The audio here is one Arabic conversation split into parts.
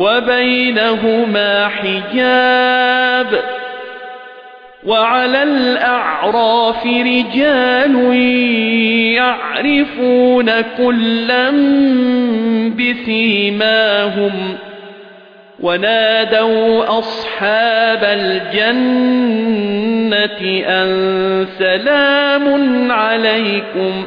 وبينهما حجاب وعلى الأعراف رجال يعرفون كلا بسيماهم ونادوا أصحاب الجنة أن سلام عليكم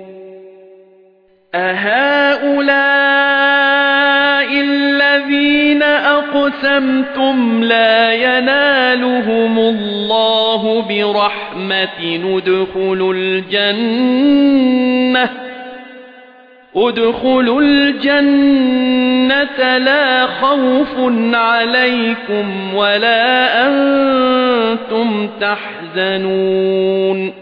أهؤلاء الذين أقسمتم لا ينالهم الله برحمة ندخلوا الجنة ادخلوا الجنة لا خوف عليكم ولا أنتم تحزنون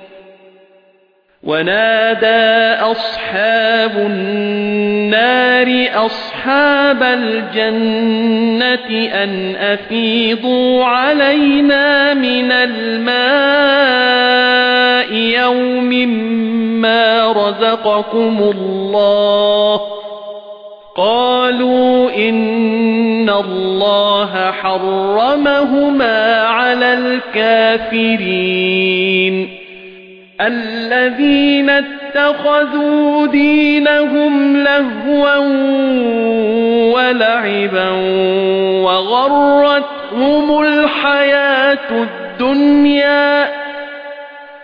ونادى أصحاب النار أصحاب الجنة أن أفيضوا علينا من الماء يوم ما رزقكم الله قالوا إن الله حرمهما على الكافرين الذين اتخذوا دينهم لهوا ولعبا وغرتهم الحياة الدنيا